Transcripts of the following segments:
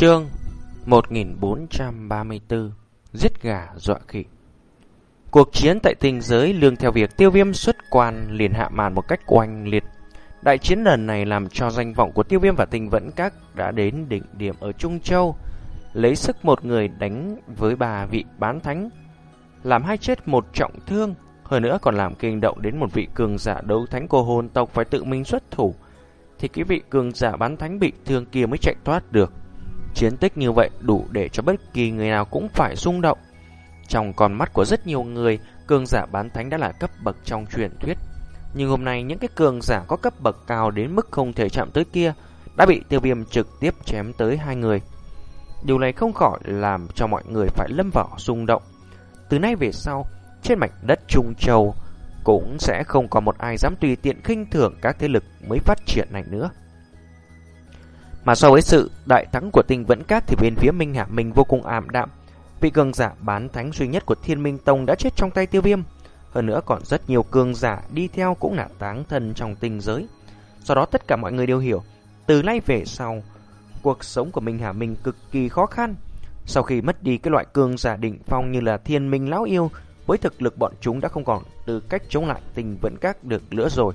Chương 1434 Giết gà dọa khỉ Cuộc chiến tại tình giới lương theo việc tiêu viêm xuất quan liền hạ màn một cách oanh liệt. Đại chiến lần này làm cho danh vọng của tiêu viêm và tình vẫn các đã đến đỉnh điểm ở Trung Châu. Lấy sức một người đánh với bà vị bán thánh. Làm hai chết một trọng thương. Hơn nữa còn làm kinh động đến một vị cường giả đấu thánh cô hồn tộc phải tự mình xuất thủ. Thì cái vị cường giả bán thánh bị thương kia mới chạy thoát được. Chiến tích như vậy đủ để cho bất kỳ người nào cũng phải rung động. Trong con mắt của rất nhiều người, cường giả bán thánh đã là cấp bậc trong truyền thuyết. Nhưng hôm nay những cái cường giả có cấp bậc cao đến mức không thể chạm tới kia đã bị tiêu viêm trực tiếp chém tới hai người. Điều này không khỏi làm cho mọi người phải lâm vào rung động. Từ nay về sau, trên mảnh đất Trung Châu cũng sẽ không còn một ai dám tùy tiện khinh thường các thế lực mới phát triển này nữa. Mà so với sự đại thắng của tinh vẫn cát thì bên phía Minh Hạ Minh vô cùng ảm đạm. Vị cường giả bán thánh duy nhất của Thiên Minh Tông đã chết trong tay tiêu viêm. Hơn nữa còn rất nhiều cường giả đi theo cũng là táng thân trong tinh giới. Do đó tất cả mọi người đều hiểu, từ nay về sau, cuộc sống của Minh Hạ Minh cực kỳ khó khăn. Sau khi mất đi cái loại cường giả đỉnh phong như là Thiên Minh Lão Yêu, với thực lực bọn chúng đã không còn tư cách chống lại tình vẫn các được nữa rồi.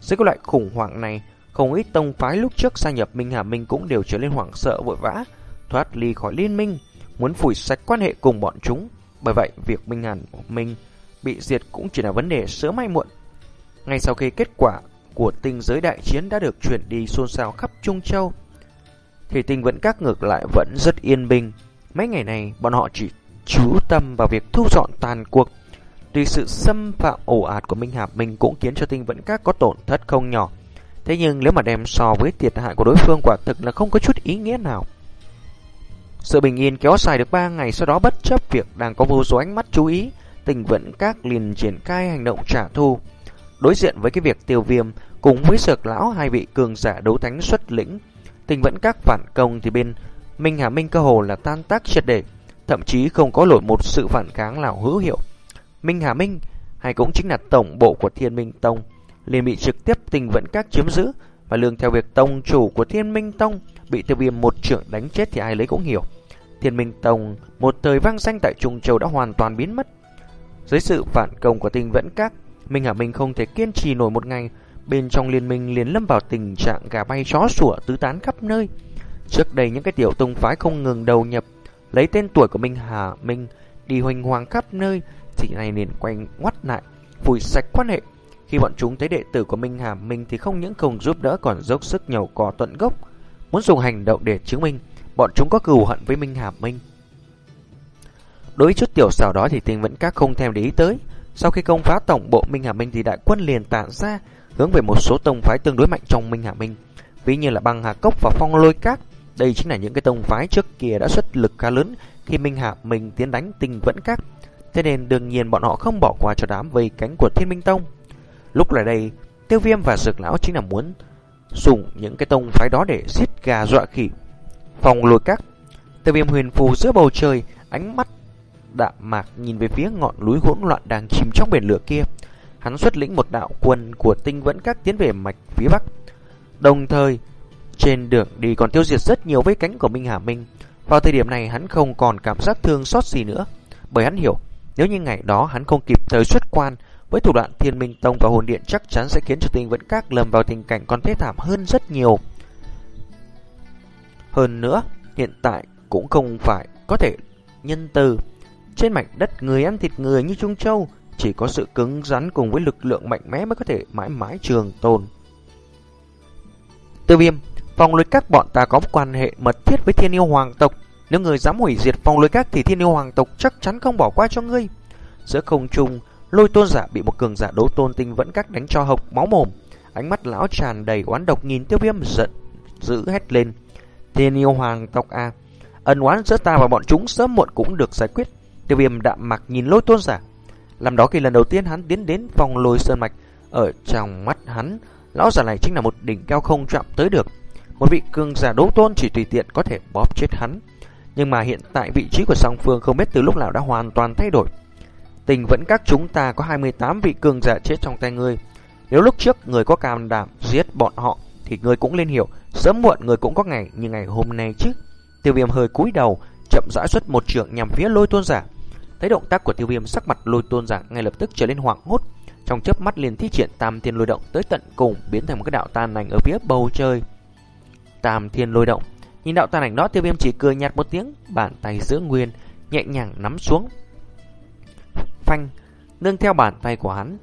Dưới cái loại khủng hoảng này, không ít tông phái lúc trước gia nhập Minh Hà Minh cũng đều trở nên hoảng sợ vội vã, thoát ly khỏi liên minh, muốn phủi sạch quan hệ cùng bọn chúng. Bởi vậy, việc Minh Hàn Minh bị diệt cũng chỉ là vấn đề sớm hay muộn. Ngay sau khi kết quả của tinh giới đại chiến đã được chuyển đi xôn xao khắp Trung Châu, thì tinh vẫn các ngược lại vẫn rất yên bình. Mấy ngày này, bọn họ chỉ chú tâm vào việc thu dọn tàn cuộc. Tuy sự xâm phạm ổ ạt của Minh Hạp Minh cũng khiến cho tinh vẫn các có tổn thất không nhỏ. Thế nhưng nếu mà đem so với thiệt hại của đối phương quả thực là không có chút ý nghĩa nào. Sự bình yên kéo dài được 3 ngày sau đó bất chấp việc đang có vô số ánh mắt chú ý, tình Vận các liền triển khai hành động trả thù. Đối diện với cái việc tiêu viêm cùng với sược lão hai vị cường giả đấu thánh xuất lĩnh, tình Vận các phản công thì bên Minh Hà Minh cơ hồ là tan tác triệt để, thậm chí không có nổi một sự phản kháng nào hữu hiệu. Minh Hà Minh hay cũng chính là tổng bộ của Thiên Minh Tông liền bị trực tiếp tình vận các chiếm giữ và lương theo việc tông chủ của Thiên Minh Tông bị tiêu viêm một trưởng đánh chết thì ai lấy cũng hiểu. Thiên Minh Tông một thời vang danh tại Trung Châu đã hoàn toàn biến mất. Dưới sự phản công của tình vẫn các, Minh Hà Minh không thể kiên trì nổi một ngày, bên trong liên minh liền lâm vào tình trạng gà bay chó sủa tứ tán khắp nơi. Trước đây những cái tiểu tông phái không ngừng đầu nhập, lấy tên tuổi của Minh Hà Minh đi hoành hoàng khắp nơi, chỉ này liền quanh ngoắt lại, vùi sạch quan hệ khi bọn chúng thấy đệ tử của Minh Hà Minh thì không những không giúp đỡ còn dốc sức nhầu cò tận gốc, muốn dùng hành động để chứng minh bọn chúng có cừu hận với Minh Hà Minh. Đối với chút tiểu xảo đó thì tình vẫn các không thèm để ý tới. Sau khi công phá tổng bộ Minh Hà Minh thì đại quân liền tản ra hướng về một số tông phái tương đối mạnh trong Minh Hà Minh, ví như là băng Hà Cốc và Phong Lôi Các. Đây chính là những cái tông phái trước kia đã xuất lực khá lớn khi Minh Hà Minh tiến đánh tình Vẫn Các. Thế nên đương nhiên bọn họ không bỏ qua cho đám vây cánh của Thiên Minh Tông. Lúc này đây, tiêu viêm và dược lão chính là muốn dùng những cái tông phái đó để giết gà dọa khỉ. Phòng lùi các, tiêu viêm huyền phù giữa bầu trời, ánh mắt đạm mạc nhìn về phía ngọn núi hỗn loạn đang chìm trong biển lửa kia. Hắn xuất lĩnh một đạo quân của tinh vẫn các tiến về mạch phía bắc. Đồng thời, trên đường đi còn tiêu diệt rất nhiều vây cánh của Minh Hà Minh. Vào thời điểm này hắn không còn cảm giác thương xót gì nữa, bởi hắn hiểu nếu như ngày đó hắn không kịp thời xuất quan, với thủ đoạn thiên minh tông và hồn điện chắc chắn sẽ khiến cho tình vẫn các lầm vào tình cảnh còn thế thảm hơn rất nhiều. Hơn nữa, hiện tại cũng không phải có thể nhân từ. Trên mảnh đất người ăn thịt người như Trung Châu, chỉ có sự cứng rắn cùng với lực lượng mạnh mẽ mới có thể mãi mãi trường tồn. Tư viêm, phòng lưới các bọn ta có quan hệ mật thiết với thiên yêu hoàng tộc. Nếu người dám hủy diệt phòng lưới các thì thiên yêu hoàng tộc chắc chắn không bỏ qua cho ngươi. Giữa không trung, Lôi tôn giả bị một cường giả đấu tôn tinh vẫn các đánh cho hộc máu mồm. Ánh mắt lão tràn đầy oán độc nhìn tiêu viêm giận dữ hét lên. Thiên yêu hoàng tộc A. Ân oán giữa ta và bọn chúng sớm muộn cũng được giải quyết. Tiêu viêm đạm mặc nhìn lôi tôn giả. Làm đó khi lần đầu tiên hắn tiến đến phòng lôi sơn mạch. Ở trong mắt hắn, lão giả này chính là một đỉnh cao không chạm tới được. Một vị cường giả đấu tôn chỉ tùy tiện có thể bóp chết hắn. Nhưng mà hiện tại vị trí của song phương không biết từ lúc nào đã hoàn toàn thay đổi. Tình vẫn các chúng ta có 28 vị cường giả chết trong tay ngươi. Nếu lúc trước người có cam đảm giết bọn họ thì người cũng lên hiểu, sớm muộn người cũng có ngày như ngày hôm nay chứ. Tiêu viêm hơi cúi đầu, chậm rãi xuất một trường nhằm phía lôi tôn giả. Thấy động tác của tiêu viêm sắc mặt lôi tôn giả ngay lập tức trở lên hoảng hốt. Trong chớp mắt liền thi triển tam thiên lôi động tới tận cùng biến thành một cái đạo tan ảnh ở phía bầu trời. Tam thiên lôi động. Nhìn đạo tan ảnh đó tiêu viêm chỉ cười nhạt một tiếng, bàn tay giữa nguyên nhẹ nhàng nắm xuống. Phanh, nương theo bàn tay của hắn.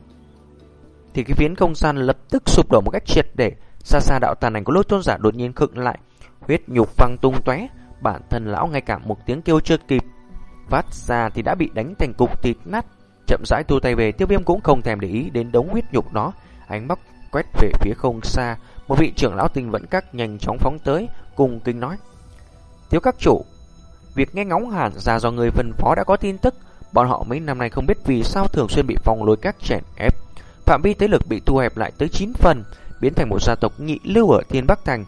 Thì cái phiến không gian lập tức sụp đổ một cách triệt để, xa xa đạo tàn ảnh của lôi tôn giả đột nhiên khựng lại, huyết nhục văng tung tóe, bản thân lão ngay cả một tiếng kêu chưa kịp. Phát ra thì đã bị đánh thành cục thịt nát. Chậm rãi tu tay về, Tiêu Viêm cũng không thèm để ý đến đống huyết nhục đó, ánh mắt quét về phía không xa, một vị trưởng lão tinh vẫn các nhanh chóng phóng tới, cùng kinh nói: "Thiếu các chủ, việc nghe ngóng hẳn ra do người phân phó đã có tin tức, bọn họ mấy năm nay không biết vì sao thường xuyên bị phong lối các chèn ép, phạm vi thế lực bị thu hẹp lại tới 9 phần, biến thành một gia tộc nhị lưu ở Thiên Bắc Thành."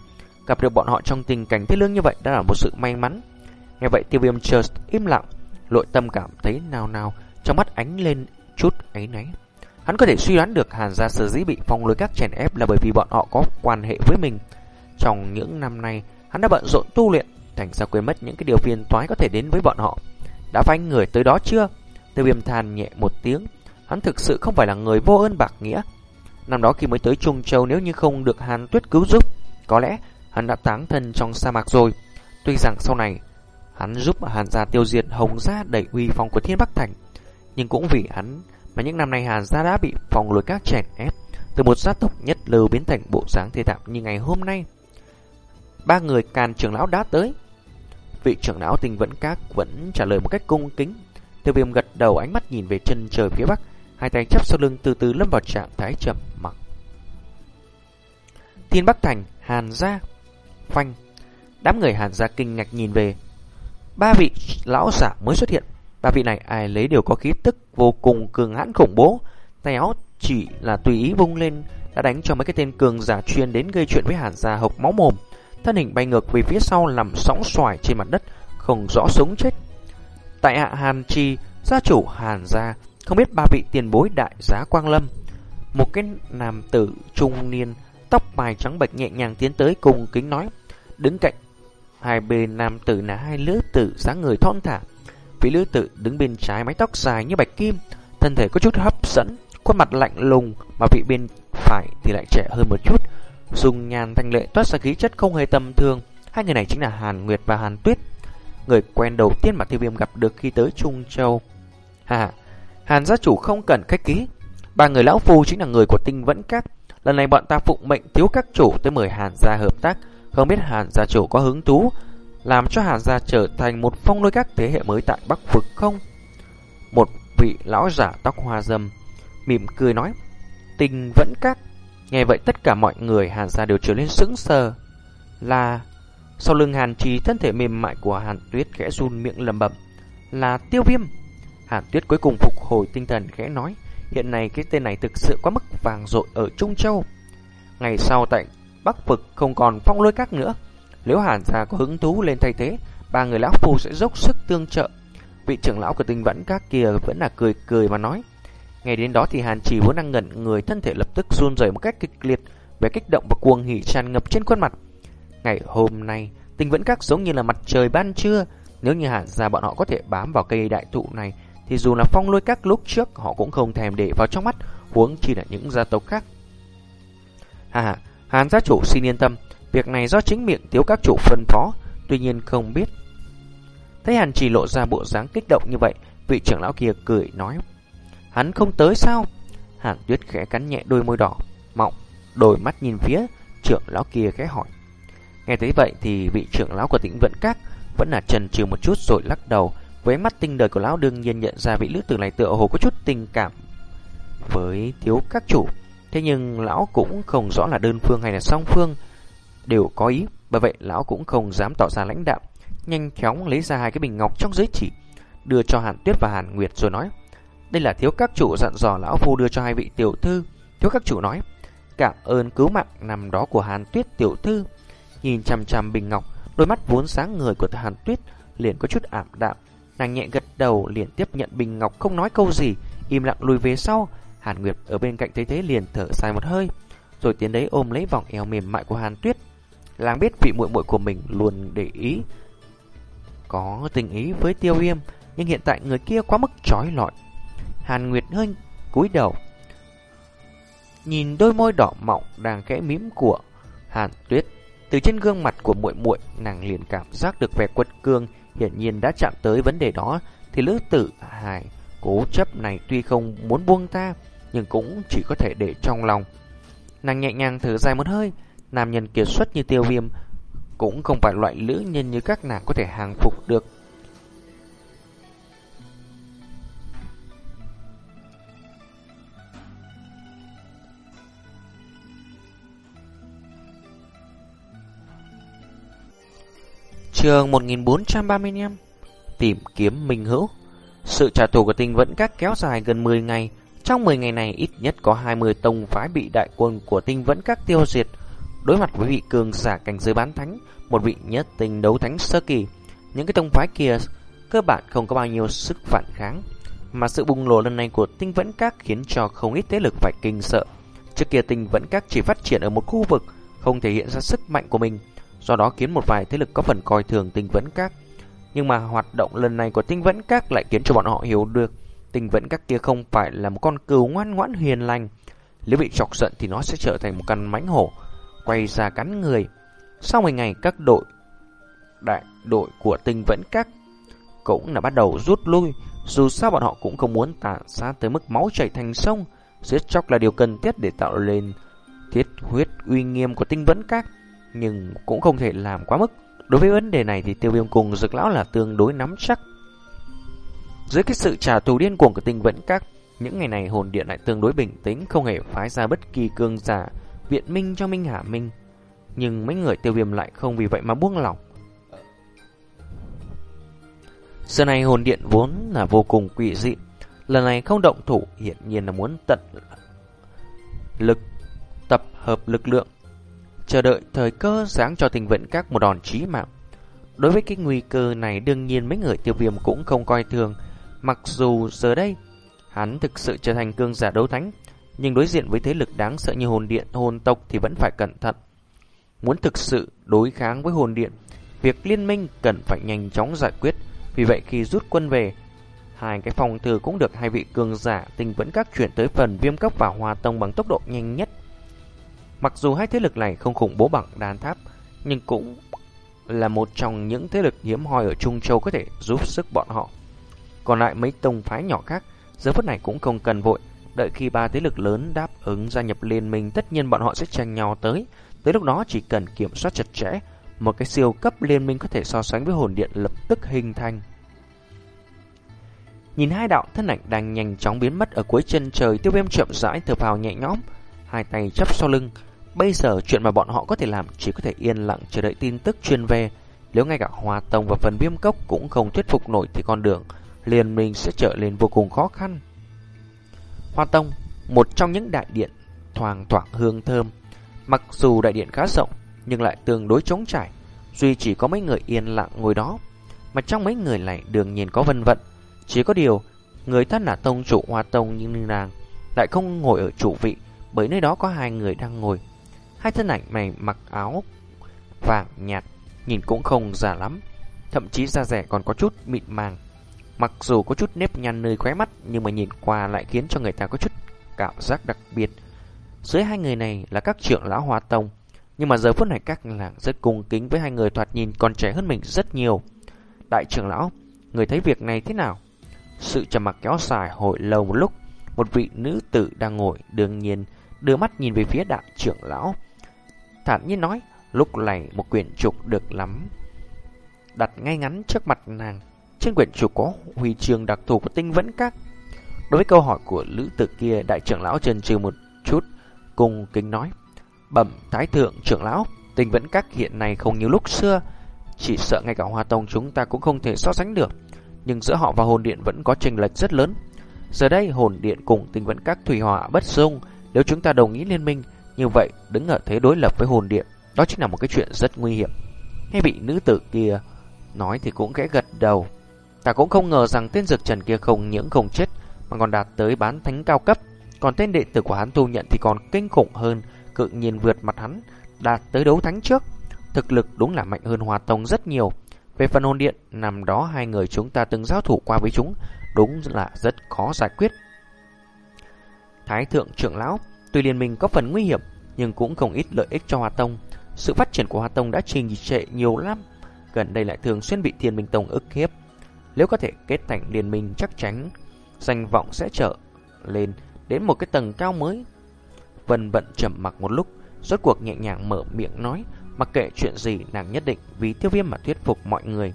Gặp được bọn họ trong tình cảnh thế lương như vậy đã là một sự may mắn. Nghe vậy tiêu viêm Church im lặng, nội tâm cảm thấy nào nào, trong mắt ánh lên chút ấy náy. Hắn có thể suy đoán được Hàn gia sở dĩ bị phong lối các chèn ép là bởi vì bọn họ có quan hệ với mình. Trong những năm nay, hắn đã bận rộn tu luyện, thành ra quên mất những cái điều phiền toái có thể đến với bọn họ. Đã phanh người tới đó chưa? Tiêu viêm than nhẹ một tiếng, hắn thực sự không phải là người vô ơn bạc nghĩa. Năm đó khi mới tới Trung Châu nếu như không được Hàn Tuyết cứu giúp, có lẽ hắn đã táng thân trong sa mạc rồi. Tuy rằng sau này, hắn giúp Hàn gia tiêu diệt Hồng gia đẩy uy phong của Thiên Bắc Thành, nhưng cũng vì hắn mà những năm nay Hàn gia đã bị phòng lối các chèn ép, từ một gia tộc nhất lưu biến thành bộ dáng thê thảm như ngày hôm nay. Ba người càn trưởng lão đã tới. Vị trưởng lão tình vẫn các vẫn trả lời một cách cung kính. Tiêu viêm gật đầu ánh mắt nhìn về chân trời phía bắc, hai tay chắp sau lưng từ từ lâm vào trạng thái trầm mặc. Thiên Bắc Thành, Hàn gia Phanh. Đám người hàn gia kinh ngạc nhìn về. Ba vị lão giả mới xuất hiện. Ba vị này ai lấy đều có khí tức vô cùng cường hãn khủng bố. Tay áo chỉ là tùy ý vung lên đã đánh cho mấy cái tên cường giả chuyên đến gây chuyện với hàn gia hộc máu mồm. Thân hình bay ngược về phía sau làm sóng xoài trên mặt đất, không rõ sống chết. Tại hạ Hàn Chi, gia chủ Hàn gia, không biết ba vị tiền bối đại giá Quang Lâm. Một cái nam tử trung niên tóc mài trắng bệch nhẹ nhàng tiến tới cùng kính nói, đứng cạnh hai bên nam tử là hai lứa tử dáng người thon thả. Vị lứa tử đứng bên trái mái tóc dài như bạch kim, thân thể có chút hấp dẫn, khuôn mặt lạnh lùng mà vị bên phải thì lại trẻ hơn một chút, dùng nhàn thanh lệ toát ra khí chất không hề tầm thường. Hai người này chính là Hàn Nguyệt và Hàn Tuyết, người quen đầu tiên mà Tiêu Viêm gặp được khi tới Trung Châu. Hà, Hàn gia chủ không cần khách ký, ba người lão phu chính là người của Tinh Vẫn Các, Lần này bọn ta phụng mệnh thiếu các chủ tới mời Hàn gia hợp tác, không biết Hàn gia chủ có hứng thú làm cho Hàn gia trở thành một phong lôi các thế hệ mới tại Bắc vực không? Một vị lão giả tóc hoa dâm mỉm cười nói, Tinh vẫn các. Nghe vậy tất cả mọi người Hàn gia đều trở lên sững sờ. Là sau lưng Hàn Trì thân thể mềm mại của Hàn Tuyết khẽ run miệng lẩm bẩm, là Tiêu Viêm. Hàn Tuyết cuối cùng phục hồi tinh thần khẽ nói, Hiện nay cái tên này thực sự quá mức vàng dội ở Trung Châu. Ngày sau tại Bắc Vực không còn phong lôi các nữa. Nếu Hàn gia có hứng thú lên thay thế, ba người lão phu sẽ dốc sức tương trợ. Vị trưởng lão của tinh vẫn các kia vẫn là cười cười mà nói. Ngày đến đó thì Hàn chỉ vốn đang ngẩn người thân thể lập tức run rẩy một cách kịch liệt vẻ kích động và cuồng hỉ tràn ngập trên khuôn mặt. Ngày hôm nay, tinh vẫn các giống như là mặt trời ban trưa. Nếu như Hàn gia bọn họ có thể bám vào cây đại thụ này thì dù là phong lôi các lúc trước họ cũng không thèm để vào trong mắt, huống chi là những gia tộc khác. Hà hà, Hàn gia chủ xin yên tâm, việc này do chính miệng tiếu các chủ phân phó, tuy nhiên không biết. Thấy Hàn chỉ lộ ra bộ dáng kích động như vậy, vị trưởng lão kia cười nói. Hắn không tới sao? Hàn tuyết khẽ cắn nhẹ đôi môi đỏ, mọng, đôi mắt nhìn phía trưởng lão kia khẽ hỏi. Nghe thấy vậy thì vị trưởng lão của tỉnh vận các vẫn là trần trừ một chút rồi lắc đầu, với mắt tinh đời của lão đương nhiên nhận ra vị lữ tử này tựa hồ có chút tình cảm với thiếu các chủ. Thế nhưng lão cũng không rõ là đơn phương hay là song phương đều có ý, bởi vậy lão cũng không dám tỏ ra lãnh đạm, nhanh chóng lấy ra hai cái bình ngọc trong giới chỉ, đưa cho Hàn Tuyết và Hàn Nguyệt rồi nói: "Đây là thiếu các chủ dặn dò lão phu đưa cho hai vị tiểu thư." Thiếu các chủ nói: "Cảm ơn cứu mạng nằm đó của Hàn Tuyết tiểu thư." Nhìn chằm chằm bình ngọc, đôi mắt vốn sáng người của Hàn Tuyết liền có chút ảm đạm, Nàng nhẹ gật đầu liền tiếp nhận bình ngọc không nói câu gì, im lặng lùi về sau. Hàn Nguyệt ở bên cạnh thấy thế liền thở dài một hơi, rồi tiến đấy ôm lấy vòng eo mềm mại của Hàn Tuyết. Làng biết vị muội muội của mình luôn để ý có tình ý với tiêu viêm, nhưng hiện tại người kia quá mức trói lọi. Hàn Nguyệt hơi cúi đầu, nhìn đôi môi đỏ mọng đang khẽ mím của Hàn Tuyết. Từ trên gương mặt của muội muội, nàng liền cảm giác được vẻ quật cương, hiển nhiên đã chạm tới vấn đề đó, thì lữ tử hài cố chấp này tuy không muốn buông ta, nhưng cũng chỉ có thể để trong lòng. Nàng nhẹ nhàng thở dài một hơi, nam nhân kiệt xuất như tiêu viêm, cũng không phải loại lữ nhân như các nàng có thể hàng phục được. Trường 1435 Tìm kiếm Minh Hữu. Sự trả thù của tinh vẫn các kéo dài gần 10 ngày. Trong 10 ngày này, ít nhất có 20 tông phái bị đại quân của tinh vẫn các tiêu diệt. Đối mặt với vị cường giả cảnh giới bán thánh, Một vị nhất tinh đấu thánh sơ kỳ, Những cái tông phái kia cơ bản không có bao nhiêu sức phản kháng. Mà sự bùng nổ lần này của tinh vẫn các khiến cho không ít thế lực phải kinh sợ. Trước kia tinh vẫn các chỉ phát triển ở một khu vực, Không thể hiện ra sức mạnh của mình do đó khiến một vài thế lực có phần coi thường tinh vẫn các. Nhưng mà hoạt động lần này của tinh vẫn các lại khiến cho bọn họ hiểu được tinh vẫn các kia không phải là một con cừu ngoan ngoãn hiền lành. Nếu bị chọc giận thì nó sẽ trở thành một con mãnh hổ, quay ra cắn người. Sau 10 ngày các đội đại đội của tinh vẫn các cũng là bắt đầu rút lui, dù sao bọn họ cũng không muốn tàn sát tới mức máu chảy thành sông, giết chóc là điều cần thiết để tạo lên thiết huyết uy nghiêm của tinh vẫn các nhưng cũng không thể làm quá mức. Đối với vấn đề này thì tiêu viêm cùng dược lão là tương đối nắm chắc. Dưới cái sự trả thù điên cuồng của tinh vẫn các, những ngày này hồn điện lại tương đối bình tĩnh, không hề phái ra bất kỳ cương giả viện minh cho Minh Hạ Minh. Nhưng mấy người tiêu viêm lại không vì vậy mà buông lỏng. Giờ này hồn điện vốn là vô cùng quỷ dị, lần này không động thủ hiển nhiên là muốn tận lực tập hợp lực lượng chờ đợi thời cơ sáng cho tình vận các một đòn chí mạng. Đối với cái nguy cơ này đương nhiên mấy người tiêu viêm cũng không coi thường, mặc dù giờ đây hắn thực sự trở thành cương giả đấu thánh, nhưng đối diện với thế lực đáng sợ như hồn điện, hồn tộc thì vẫn phải cẩn thận. Muốn thực sự đối kháng với hồn điện, việc liên minh cần phải nhanh chóng giải quyết, vì vậy khi rút quân về, hai cái phòng thư cũng được hai vị cường giả tình vẫn các chuyển tới phần viêm cấp và hòa tông bằng tốc độ nhanh nhất. Mặc dù hai thế lực này không khủng bố bằng đàn tháp, nhưng cũng là một trong những thế lực hiếm hoi ở Trung Châu có thể giúp sức bọn họ. Còn lại mấy tông phái nhỏ khác, giờ phút này cũng không cần vội. Đợi khi ba thế lực lớn đáp ứng gia nhập liên minh, tất nhiên bọn họ sẽ tranh nhau tới. Tới lúc đó chỉ cần kiểm soát chặt chẽ, một cái siêu cấp liên minh có thể so sánh với hồn điện lập tức hình thành. Nhìn hai đạo thân ảnh đang nhanh chóng biến mất ở cuối chân trời, tiêu viêm chậm rãi thở phào nhẹ nhõm, hai tay chắp sau lưng, Bây giờ chuyện mà bọn họ có thể làm chỉ có thể yên lặng chờ đợi tin tức truyền về. Nếu ngay cả Hoa Tông và phần viêm cốc cũng không thuyết phục nổi thì con đường liền mình sẽ trở lên vô cùng khó khăn. Hoa Tông, một trong những đại điện thoang thoảng hương thơm. Mặc dù đại điện khá rộng nhưng lại tương đối trống trải, duy chỉ có mấy người yên lặng ngồi đó. Mà trong mấy người này đương nhiên có vân vận, chỉ có điều người thân là tông chủ Hoa Tông như nàng lại không ngồi ở chủ vị bởi nơi đó có hai người đang ngồi Hai thân ảnh này mặc áo vàng nhạt, nhìn cũng không già lắm, thậm chí da rẻ còn có chút mịn màng. Mặc dù có chút nếp nhăn nơi khóe mắt nhưng mà nhìn qua lại khiến cho người ta có chút cảm giác đặc biệt. Dưới hai người này là các trưởng lão hòa tông, nhưng mà giờ phút này các làng rất cung kính với hai người thoạt nhìn còn trẻ hơn mình rất nhiều. Đại trưởng lão, người thấy việc này thế nào? Sự trầm mặc kéo dài hồi lâu một lúc, một vị nữ tử đang ngồi đương nhiên đưa mắt nhìn về phía đại trưởng lão thản nhiên nói, lúc này một quyển trục được lắm. Đặt ngay ngắn trước mặt nàng, trên quyển trục có huy chương đặc thù của tinh vẫn các. Đối với câu hỏi của lữ tử kia, đại trưởng lão trần trừ một chút, cùng kính nói. Bẩm thái thượng trưởng lão, tinh vẫn các hiện nay không như lúc xưa, chỉ sợ ngay cả hoa tông chúng ta cũng không thể so sánh được. Nhưng giữa họ và hồn điện vẫn có chênh lệch rất lớn. Giờ đây hồn điện cùng tinh vẫn các thủy hỏa bất dung, nếu chúng ta đồng ý liên minh như vậy, đứng ở thế đối lập với hồn điện, đó chính là một cái chuyện rất nguy hiểm. Nghe bị nữ tử kia nói thì cũng khẽ gật đầu. Ta cũng không ngờ rằng tên dược trần kia không những không chết, mà còn đạt tới bán thánh cao cấp. Còn tên đệ tử của hắn thu nhận thì còn kinh khủng hơn, cự nhiên vượt mặt hắn, đạt tới đấu thánh trước. Thực lực đúng là mạnh hơn Hòa Tông rất nhiều. Về phần hồn điện, nằm đó hai người chúng ta từng giao thủ qua với chúng, đúng là rất khó giải quyết. Thái thượng trưởng lão, tuy liên minh có phần nguy hiểm, nhưng cũng không ít lợi ích cho Hoa Tông. Sự phát triển của Hoa Tông đã trình trệ nhiều lắm, gần đây lại thường xuyên bị Thiên Minh Tông ức hiếp. Nếu có thể kết thành liên minh chắc chắn danh vọng sẽ trở lên đến một cái tầng cao mới. Vân vận trầm mặc một lúc, rốt cuộc nhẹ nhàng mở miệng nói, mặc kệ chuyện gì nàng nhất định vì tiêu viêm mà thuyết phục mọi người.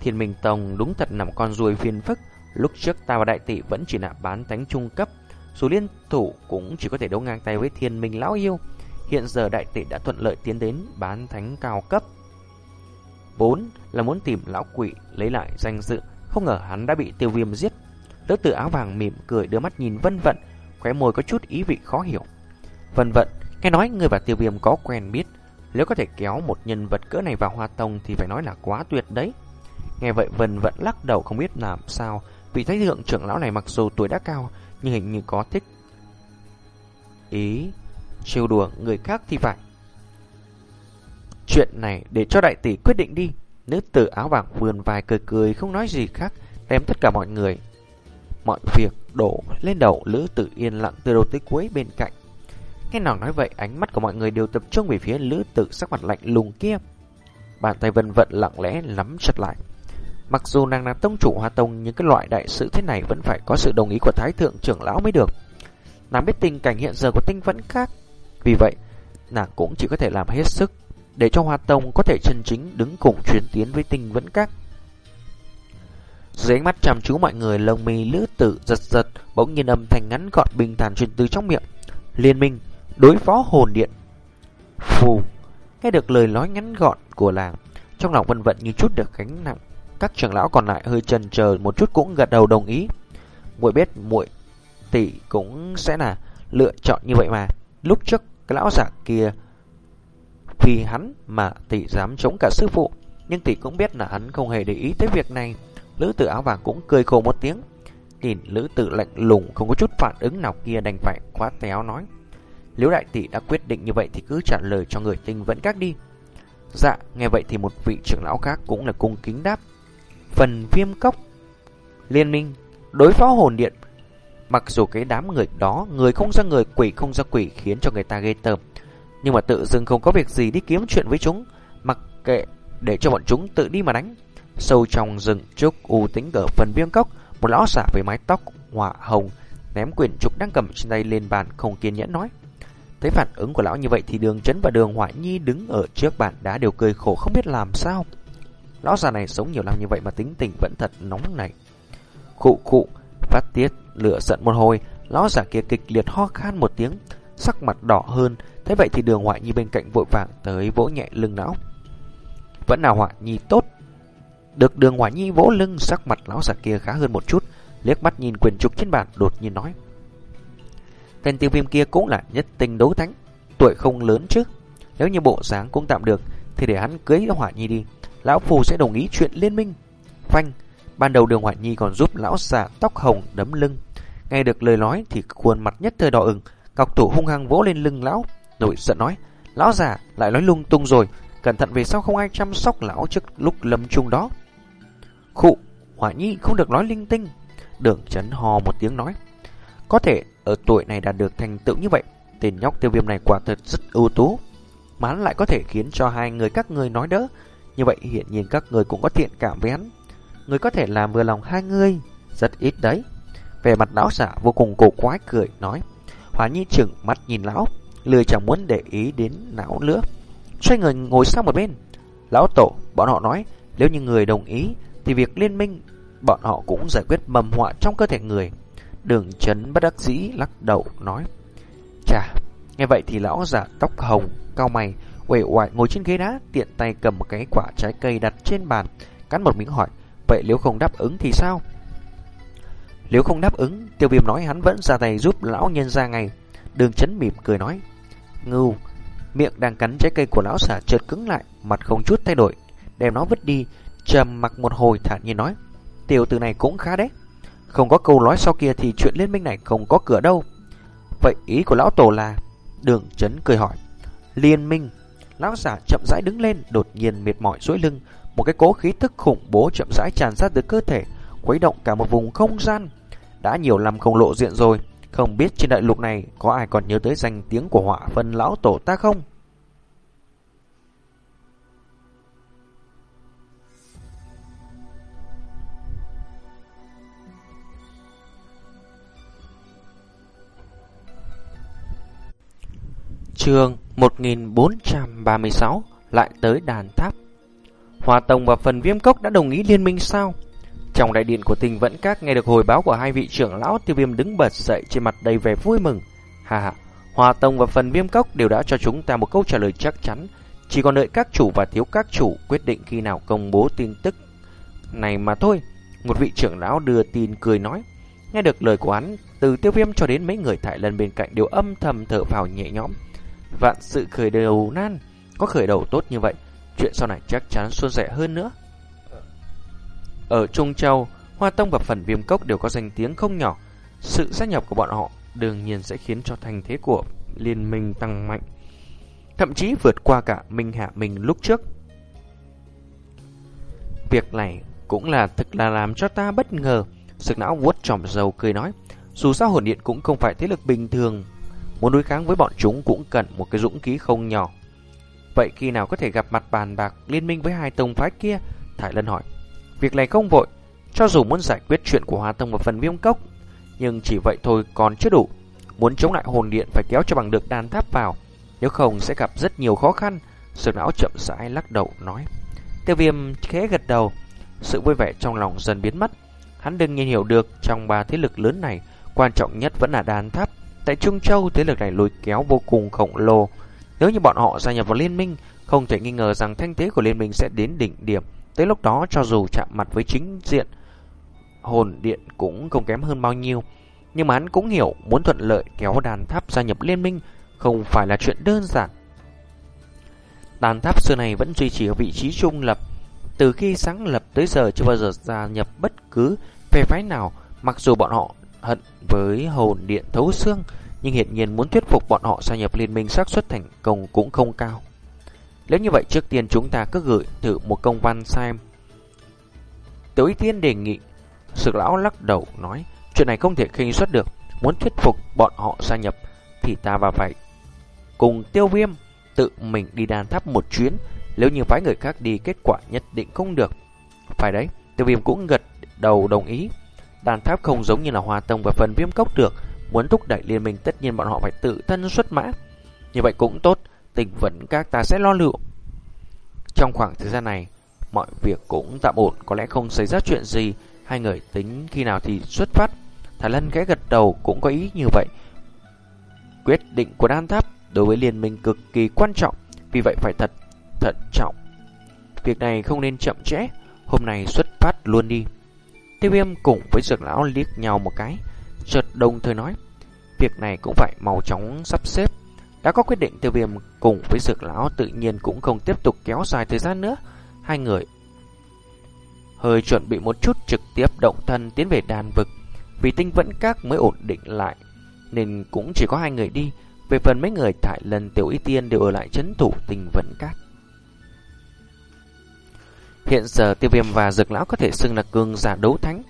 Thiên Minh Tông đúng thật nằm con ruồi phiền phức, lúc trước ta và đại tỷ vẫn chỉ là bán thánh trung cấp, dù liên thủ cũng chỉ có thể đấu ngang tay với Thiên Minh lão yêu. Hiện giờ đại tỷ đã thuận lợi tiến đến bán thánh cao cấp. 4 là muốn tìm lão quỷ lấy lại danh dự, không ngờ hắn đã bị tiêu viêm giết. Lữ tử áo vàng mỉm cười đưa mắt nhìn vân vận, khóe môi có chút ý vị khó hiểu. Vân vận, nghe nói người và tiêu viêm có quen biết, nếu có thể kéo một nhân vật cỡ này vào hoa tông thì phải nói là quá tuyệt đấy. Nghe vậy Vân vận lắc đầu không biết làm sao, vì thái thượng trưởng lão này mặc dù tuổi đã cao, nhưng hình như có thích. Ý, trêu đùa người khác thì phải. Chuyện này để cho đại tỷ quyết định đi. Nữ tử áo vàng vườn vài cười cười không nói gì khác, đem tất cả mọi người. Mọi việc đổ lên đầu Lữ Tử yên lặng từ đầu tới cuối bên cạnh. Nghe nàng nói vậy, ánh mắt của mọi người đều tập trung về phía Lữ Tử sắc mặt lạnh lùng kia. Bàn tay vân vận lặng lẽ nắm chặt lại. Mặc dù nàng là tông chủ hoa tông, nhưng cái loại đại sự thế này vẫn phải có sự đồng ý của Thái Thượng trưởng lão mới được. Nàng biết tình cảnh hiện giờ của tinh vẫn khác. Vì vậy, nàng cũng chỉ có thể làm hết sức để cho Hoa Tông có thể chân chính đứng cùng chuyến tiến với tinh vẫn các. Dưới ánh mắt chăm chú mọi người, lông mi lữ tử giật giật, bỗng nhiên âm thanh ngắn gọn bình thản truyền từ trong miệng. Liên minh, đối phó hồn điện. Phù, nghe được lời nói ngắn gọn của làng, trong lòng vân vận như chút được gánh nặng. Các trưởng lão còn lại hơi chần chờ một chút cũng gật đầu đồng ý. Muội biết muội tỷ cũng sẽ là lựa chọn như vậy mà. Lúc trước cái lão giả kia vì hắn mà tỷ dám chống cả sư phụ, Nhưng tỷ cũng biết là hắn không hề để ý tới việc này. Lữ tử áo vàng cũng cười khổ một tiếng. Nhìn lữ tử lạnh lùng, Không có chút phản ứng nào kia đành phải quá téo nói. Nếu đại tỷ đã quyết định như vậy Thì cứ trả lời cho người tinh vẫn các đi. Dạ nghe vậy thì một vị trưởng lão khác Cũng là cung kính đáp. Phần viêm cốc, Liên minh, Đối phó hồn điện. Mặc dù cái đám người đó, Người không ra người, quỷ không ra quỷ Khiến cho người ta ghê tởm, nhưng mà tự dưng không có việc gì đi kiếm chuyện với chúng, Mặc kệ để cho bọn chúng tự đi mà đánh. Sâu trong rừng, trúc u tính ở phần viêm cốc, Một lão giả với mái tóc hỏa hồng, Ném quyển trục đang cầm trên tay lên bàn, Không kiên nhẫn nói. Thấy phản ứng của lão như vậy thì đường chấn và đường hoại nhi đứng ở trước bàn đã đều cười khổ, không biết làm sao. Lão già này sống nhiều năm như vậy mà tính tình vẫn thật nóng này Khụ khụ Phát tiết lửa giận một hồi Lão già kia kịch liệt ho khan một tiếng Sắc mặt đỏ hơn Thế vậy thì đường Hoại Nhi bên cạnh vội vàng tới vỗ nhẹ lưng lão. Vẫn là Hoại Nhi tốt. Được đường Hoại Nhi vỗ lưng sắc mặt lão già kia khá hơn một chút, liếc mắt nhìn quyền trục trên bàn đột nhiên nói. Tên tiêu viêm kia cũng là nhất tình đấu thánh, tuổi không lớn chứ. Nếu như bộ dáng cũng tạm được, thì để hắn cưới Hoại Nhi đi. Lão Phù sẽ đồng ý chuyện liên minh. Phanh, ban đầu đường Hoài Nhi còn giúp lão già tóc hồng đấm lưng. Nghe được lời nói thì khuôn mặt nhất thời đỏ ửng, cọc tủ hung hăng vỗ lên lưng lão nổi giận nói Lão già lại nói lung tung rồi. Cẩn thận về sau không ai chăm sóc lão trước lúc lâm chung đó? Khụ Hoài nhi không được nói linh tinh. Đường chấn hò một tiếng nói Có thể ở tuổi này đạt được thành tựu như vậy Tên nhóc tiêu viêm này quả thật rất ưu tú. Mà lại có thể khiến cho hai người các người nói đỡ. Như vậy hiện nhiên các người cũng có thiện cảm với hắn Người có thể làm vừa lòng hai người Rất ít đấy Về mặt lão giả vô cùng cổ quái cười nói Hóa nhi chừng mắt nhìn lão lười chẳng muốn để ý đến não nữa. Xoay người ngồi sang một bên. Lão tổ, bọn họ nói, nếu như người đồng ý, thì việc liên minh, bọn họ cũng giải quyết mầm họa trong cơ thể người. Đường chấn bất đắc dĩ lắc đầu nói. Chà, nghe vậy thì lão giả tóc hồng, cao mày, quẩy oải ngồi trên ghế đá, tiện tay cầm một cái quả trái cây đặt trên bàn, cắn một miếng hỏi, vậy nếu không đáp ứng thì sao? Nếu không đáp ứng, tiêu viêm nói hắn vẫn ra tay giúp lão nhân ra ngày. Đường chấn mỉm cười nói, Ngưu, miệng đang cắn trái cây của lão xả chợt cứng lại, mặt không chút thay đổi, đem nó vứt đi, trầm mặc một hồi thản nhiên nói, tiểu từ này cũng khá đấy. Không có câu nói sau kia thì chuyện liên minh này không có cửa đâu. Vậy ý của lão tổ là... Đường chấn cười hỏi. Liên minh. Lão giả chậm rãi đứng lên, đột nhiên mệt mỏi duỗi lưng, một cái cố khí tức khủng bố chậm rãi tràn ra từ cơ thể, khuấy động cả một vùng không gian. Đã nhiều năm không lộ diện rồi, không biết trên đại lục này có ai còn nhớ tới danh tiếng của họa phân lão tổ ta không? Trường 1436 lại tới đàn tháp. Hòa Tông và phần viêm cốc đã đồng ý liên minh sao? Trong đại điện của tình vẫn các nghe được hồi báo của hai vị trưởng lão tiêu viêm đứng bật dậy trên mặt đầy vẻ vui mừng. Hà hà, Hòa Tông và phần viêm cốc đều đã cho chúng ta một câu trả lời chắc chắn. Chỉ còn đợi các chủ và thiếu các chủ quyết định khi nào công bố tin tức này mà thôi. Một vị trưởng lão đưa tin cười nói. Nghe được lời của hắn, từ tiêu viêm cho đến mấy người thải lần bên cạnh đều âm thầm thở vào nhẹ nhõm. Vạn sự khởi đầu nan, có khởi đầu tốt như vậy, chuyện sau này chắc chắn suôn sẻ hơn nữa. Ở Trung Châu, Hoa Tông và phần viêm cốc đều có danh tiếng không nhỏ. Sự sát nhập của bọn họ đương nhiên sẽ khiến cho thành thế của liên minh tăng mạnh. Thậm chí vượt qua cả Minh Hạ Minh lúc trước. Việc này cũng là thực là làm cho ta bất ngờ. Sực não vuốt tròm dầu cười nói. Dù sao hồn điện cũng không phải thế lực bình thường. Muốn đối kháng với bọn chúng cũng cần một cái dũng khí không nhỏ. Vậy khi nào có thể gặp mặt bàn bạc liên minh với hai tông phái kia? Thải Lân hỏi. Việc này không vội, cho dù muốn giải quyết chuyện của Hoa Tông và phần viêm cốc, nhưng chỉ vậy thôi còn chưa đủ. Muốn chống lại hồn điện phải kéo cho bằng được đàn tháp vào, nếu không sẽ gặp rất nhiều khó khăn. Sực não chậm rãi lắc đầu nói. Tiêu viêm khẽ gật đầu, sự vui vẻ trong lòng dần biến mất. Hắn đương nhiên hiểu được trong ba thế lực lớn này, quan trọng nhất vẫn là đàn tháp. Tại Trung Châu, thế lực này lôi kéo vô cùng khổng lồ. Nếu như bọn họ gia nhập vào liên minh, không thể nghi ngờ rằng thanh thế của liên minh sẽ đến đỉnh điểm. Tới lúc đó cho dù chạm mặt với chính diện, hồn điện cũng không kém hơn bao nhiêu. Nhưng mà hắn cũng hiểu muốn thuận lợi kéo đàn tháp gia nhập liên minh không phải là chuyện đơn giản. Đàn tháp xưa này vẫn duy trì ở vị trí trung lập. Từ khi sáng lập tới giờ chưa bao giờ gia nhập bất cứ phe phái nào, mặc dù bọn họ hận với hồn điện thấu xương, nhưng hiện nhiên muốn thuyết phục bọn họ gia nhập liên minh xác suất thành công cũng không cao. Nếu như vậy trước tiên chúng ta cứ gửi thử một công văn xem. Tiểu ý Tiên đề nghị, sự Lão lắc đầu nói, chuyện này không thể khinh suất được, muốn thuyết phục bọn họ gia nhập thì ta và phải cùng tiêu viêm tự mình đi đàn tháp một chuyến, nếu như phái người khác đi kết quả nhất định không được. Phải đấy, tiêu viêm cũng gật đầu đồng ý. Đàn tháp không giống như là hòa tông và phần viêm cốc được, muốn thúc đẩy liên minh tất nhiên bọn họ phải tự thân xuất mã. Như vậy cũng tốt, tình vẫn các ta sẽ lo liệu. Trong khoảng thời gian này, mọi việc cũng tạm ổn, có lẽ không xảy ra chuyện gì, hai người tính khi nào thì xuất phát. Thái Lân ghé gật đầu cũng có ý như vậy. Quyết định của đan tháp đối với liên minh cực kỳ quan trọng, vì vậy phải thật thận trọng. Việc này không nên chậm trễ, hôm nay xuất phát luôn đi. Tiêu viêm cùng với dược lão liếc nhau một cái, chợt đồng thời nói, việc này cũng phải mau chóng sắp xếp. Đã có quyết định tiêu viêm cùng với dược lão tự nhiên cũng không tiếp tục kéo dài thời gian nữa. Hai người hơi chuẩn bị một chút trực tiếp động thân tiến về đàn vực. Vì tinh vẫn các mới ổn định lại, nên cũng chỉ có hai người đi. Về phần mấy người tại lần tiểu y tiên đều ở lại chấn thủ tinh vẫn các. Hiện giờ tiêu viêm và dược lão có thể xưng là cường giả đấu thánh.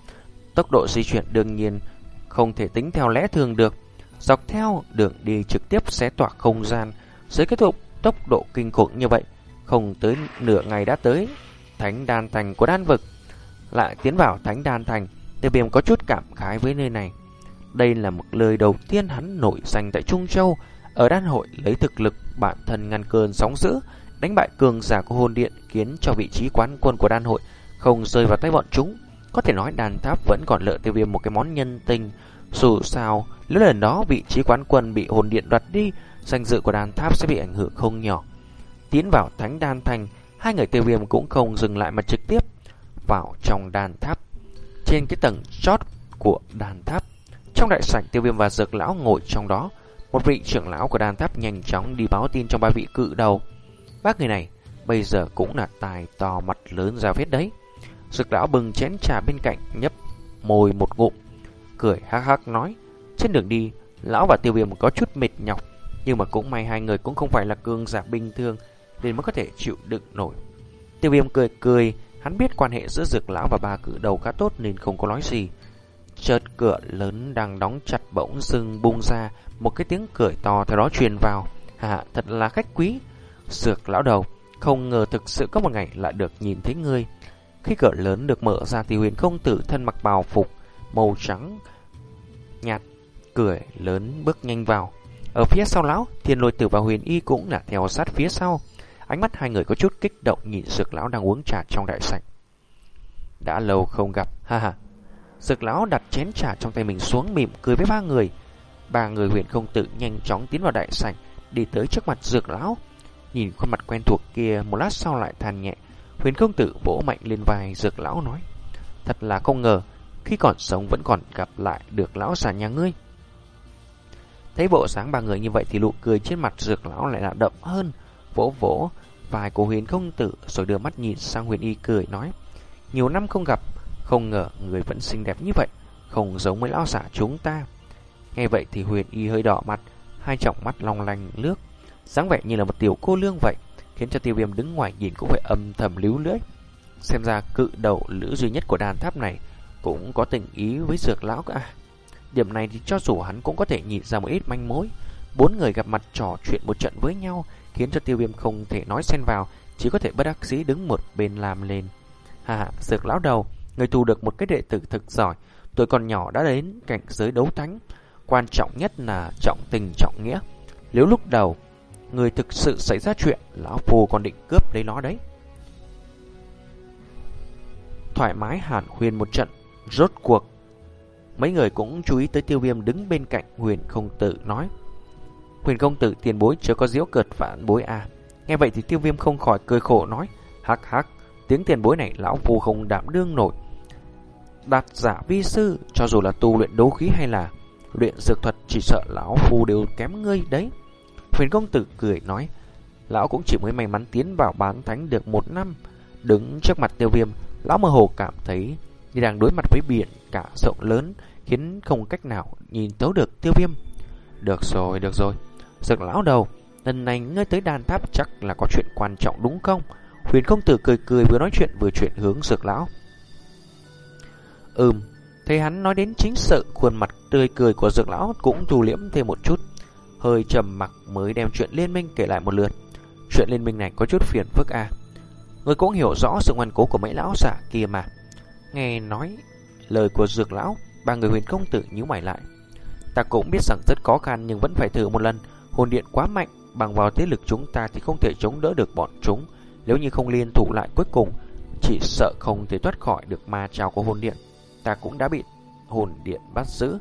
Tốc độ di chuyển đương nhiên không thể tính theo lẽ thường được. Dọc theo đường đi trực tiếp xé tỏa không gian, dưới kết thúc tốc độ kinh khủng như vậy, không tới nửa ngày đã tới thánh đan thành của đan vực. Lại tiến vào thánh đan thành, tiêu viêm có chút cảm khái với nơi này. Đây là một lời đầu tiên hắn nổi danh tại Trung Châu, ở đan hội lấy thực lực bản thân ngăn cơn sóng dữ, đánh bại cường giả của hồn điện khiến cho vị trí quán quân của đan hội không rơi vào tay bọn chúng. Có thể nói đàn tháp vẫn còn lợi tiêu viêm một cái món nhân tình. Dù sao, nếu lần đó vị trí quán quân bị hồn điện đoạt đi, danh dự của đàn tháp sẽ bị ảnh hưởng không nhỏ. Tiến vào thánh đan thành, hai người tiêu viêm cũng không dừng lại mà trực tiếp vào trong đàn tháp. Trên cái tầng chót của đàn tháp, trong đại sảnh tiêu viêm và dược lão ngồi trong đó, một vị trưởng lão của đàn tháp nhanh chóng đi báo tin trong ba vị cự đầu. Bác người này bây giờ cũng là tài to mặt lớn ra vết đấy. Dược lão bừng chén trà bên cạnh nhấp môi một ngụm, cười hắc hắc nói. Trên đường đi, lão và tiêu viêm có chút mệt nhọc, nhưng mà cũng may hai người cũng không phải là cường giả bình thường. nên mới có thể chịu đựng nổi. Tiêu viêm cười cười, hắn biết quan hệ giữa dược lão và ba cử đầu khá tốt nên không có nói gì. Chợt cửa lớn đang đóng chặt bỗng dưng bung ra, một cái tiếng cười to theo đó truyền vào. Hà, thật là khách quý. Dược lão đầu, không ngờ thực sự có một ngày lại được nhìn thấy ngươi. Khi cửa lớn được mở ra thì huyền công tử thân mặc bào phục, màu trắng, nhạt, cười lớn bước nhanh vào. Ở phía sau lão, thiên lôi tử và huyền y cũng là theo sát phía sau. Ánh mắt hai người có chút kích động nhìn dược lão đang uống trà trong đại sảnh. Đã lâu không gặp, ha ha. Dược lão đặt chén trà trong tay mình xuống mỉm cười với ba người. Ba người huyền không tự nhanh chóng tiến vào đại sảnh, đi tới trước mặt dược lão. Nhìn khuôn mặt quen thuộc kia, một lát sau lại than nhẹ. Huyền công tử vỗ mạnh lên vai dược lão nói. Thật là không ngờ, khi còn sống vẫn còn gặp lại được lão già nhà ngươi. Thấy bộ sáng ba người như vậy thì nụ cười trên mặt dược lão lại là đậm hơn, vỗ vỗ vai của huyền công tử rồi đưa mắt nhìn sang huyền y cười nói. Nhiều năm không gặp, không ngờ người vẫn xinh đẹp như vậy, không giống với lão giả chúng ta. Nghe vậy thì huyền y hơi đỏ mặt, hai tròng mắt long lanh nước, dáng vẻ như là một tiểu cô lương vậy, khiến cho tiêu viêm đứng ngoài nhìn cũng phải âm thầm líu lưỡi. Xem ra cự đầu lữ duy nhất của đàn tháp này cũng có tình ý với dược lão cả. Điểm này thì cho dù hắn cũng có thể nhìn ra một ít manh mối. Bốn người gặp mặt trò chuyện một trận với nhau, khiến cho tiêu viêm không thể nói xen vào, chỉ có thể bất đắc dĩ đứng một bên làm lên. Hà hà, dược lão đầu, người thu được một cái đệ tử thực giỏi, tuổi còn nhỏ đã đến cảnh giới đấu thánh. Quan trọng nhất là trọng tình trọng nghĩa. Nếu lúc đầu, người thực sự xảy ra chuyện, lão phù còn định cướp lấy nó đấy. Thoải mái hàn huyền một trận, rốt cuộc. Mấy người cũng chú ý tới tiêu viêm đứng bên cạnh huyền không tử nói. Huyền công tử tiền bối chưa có diễu cợt phản bối à. Nghe vậy thì tiêu viêm không khỏi cười khổ nói. Hắc hắc, tiếng tiền bối này lão phu không đảm đương nổi. Đạt giả vi sư, cho dù là tu luyện đấu khí hay là luyện dược thuật chỉ sợ lão phu đều kém ngươi đấy. Huyền công tử cười nói. Lão cũng chỉ mới may mắn tiến vào bán thánh được một năm. Đứng trước mặt tiêu viêm, lão mơ hồ cảm thấy như đang đối mặt với biển cả rộng lớn, khiến không cách nào nhìn tấu được tiêu viêm. Được rồi, được rồi. Dược lão đầu, lần này ngươi tới đàn tháp chắc là có chuyện quan trọng đúng không? Huyền công tử cười cười vừa nói chuyện vừa chuyển hướng dược lão. Ừm, thấy hắn nói đến chính sự, khuôn mặt tươi cười của dược lão cũng thu liễm thêm một chút. Hơi trầm mặc mới đem chuyện liên minh kể lại một lượt. Chuyện liên minh này có chút phiền phức à. Người cũng hiểu rõ sự ngoan cố của mấy lão giả kia mà. Nghe nói lời của dược lão, ba người huyền công tử nhíu mày lại. Ta cũng biết rằng rất khó khăn nhưng vẫn phải thử một lần. Hồn điện quá mạnh, bằng vào thế lực chúng ta thì không thể chống đỡ được bọn chúng. Nếu như không liên thủ lại cuối cùng, chỉ sợ không thể thoát khỏi được ma trào của hồn điện. Ta cũng đã bị hồn điện bắt giữ.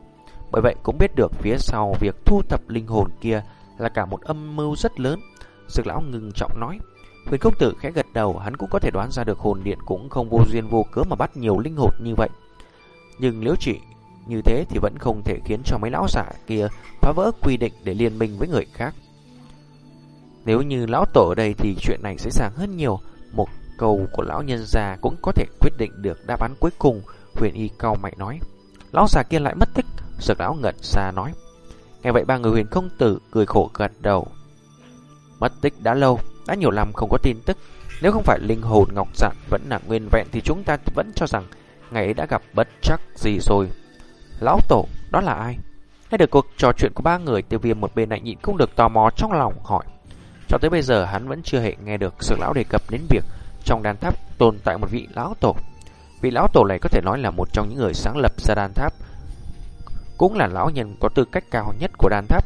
Bởi vậy cũng biết được phía sau việc thu thập linh hồn kia là cả một âm mưu rất lớn. Dược lão ngừng trọng nói. Huyền công tử khẽ gật đầu, hắn cũng có thể đoán ra được hồn điện cũng không vô duyên vô cớ mà bắt nhiều linh hồn như vậy. Nhưng nếu chỉ như thế thì vẫn không thể khiến cho mấy lão giả kia phá vỡ quy định để liên minh với người khác. Nếu như lão tổ ở đây thì chuyện này sẽ dàng hơn nhiều. Một câu của lão nhân già cũng có thể quyết định được đáp án cuối cùng. Huyền y cao mạnh nói. Lão già kia lại mất tích. Sực lão ngẩn xa nói. Nghe vậy ba người huyền công tử cười khổ gật đầu. Mất tích đã lâu, đã nhiều năm không có tin tức. Nếu không phải linh hồn ngọc dạng vẫn là nguyên vẹn thì chúng ta vẫn cho rằng ngày ấy đã gặp bất chắc gì rồi. Lão Tổ, đó là ai? Nghe được cuộc trò chuyện của ba người, tiêu viêm một bên lại nhịn không được tò mò trong lòng hỏi. Cho tới bây giờ hắn vẫn chưa hề nghe được sự lão đề cập đến việc trong đàn tháp tồn tại một vị lão tổ. Vị lão tổ này có thể nói là một trong những người sáng lập ra đàn tháp. Cũng là lão nhân có tư cách cao nhất của đan tháp.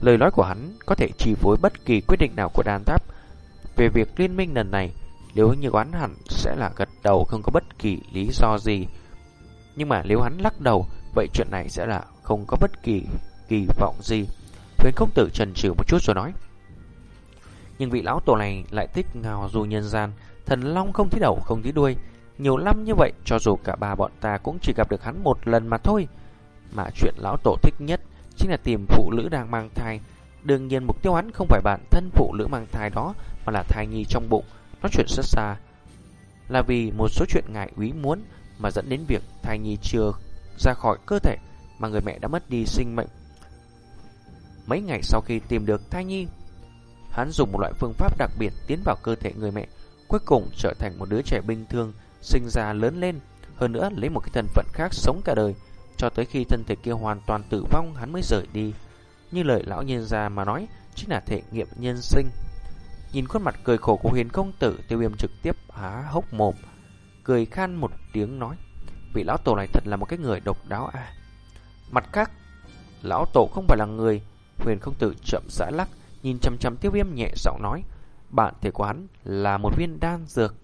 Lời nói của hắn có thể chi phối bất kỳ quyết định nào của đan tháp. Về việc liên minh lần này, nếu như quán hẳn sẽ là gật đầu không có bất kỳ lý do gì. Nhưng mà nếu hắn lắc đầu, vậy chuyện này sẽ là không có bất kỳ kỳ vọng gì. Huyền công tử trần trừ một chút rồi nói. Nhưng vị lão tổ này lại thích ngào dù nhân gian, thần long không thấy đầu không thấy đuôi. Nhiều năm như vậy, cho dù cả ba bọn ta cũng chỉ gặp được hắn một lần mà thôi. Mà chuyện lão tổ thích nhất chính là tìm phụ nữ đang mang thai. Đương nhiên mục tiêu hắn không phải bản thân phụ nữ mang thai đó, mà là thai nhi trong bụng. Nói chuyện rất xa. Là vì một số chuyện ngại quý muốn mà dẫn đến việc thai nhi chưa ra khỏi cơ thể mà người mẹ đã mất đi sinh mệnh. Mấy ngày sau khi tìm được thai nhi, hắn dùng một loại phương pháp đặc biệt tiến vào cơ thể người mẹ, cuối cùng trở thành một đứa trẻ bình thường, sinh ra lớn lên, hơn nữa lấy một cái thân phận khác sống cả đời, cho tới khi thân thể kia hoàn toàn tử vong hắn mới rời đi. Như lời lão nhân già mà nói, chính là thể nghiệm nhân sinh. Nhìn khuôn mặt cười khổ của huyền công tử, tiêu viêm trực tiếp há hốc mồm, cười khan một tiếng nói, vị lão tổ này thật là một cái người độc đáo à. Mặt khác, lão tổ không phải là người, huyền công tử chậm rãi lắc, nhìn chầm chầm tiêu viêm nhẹ giọng nói, bạn thể quán là một viên đan dược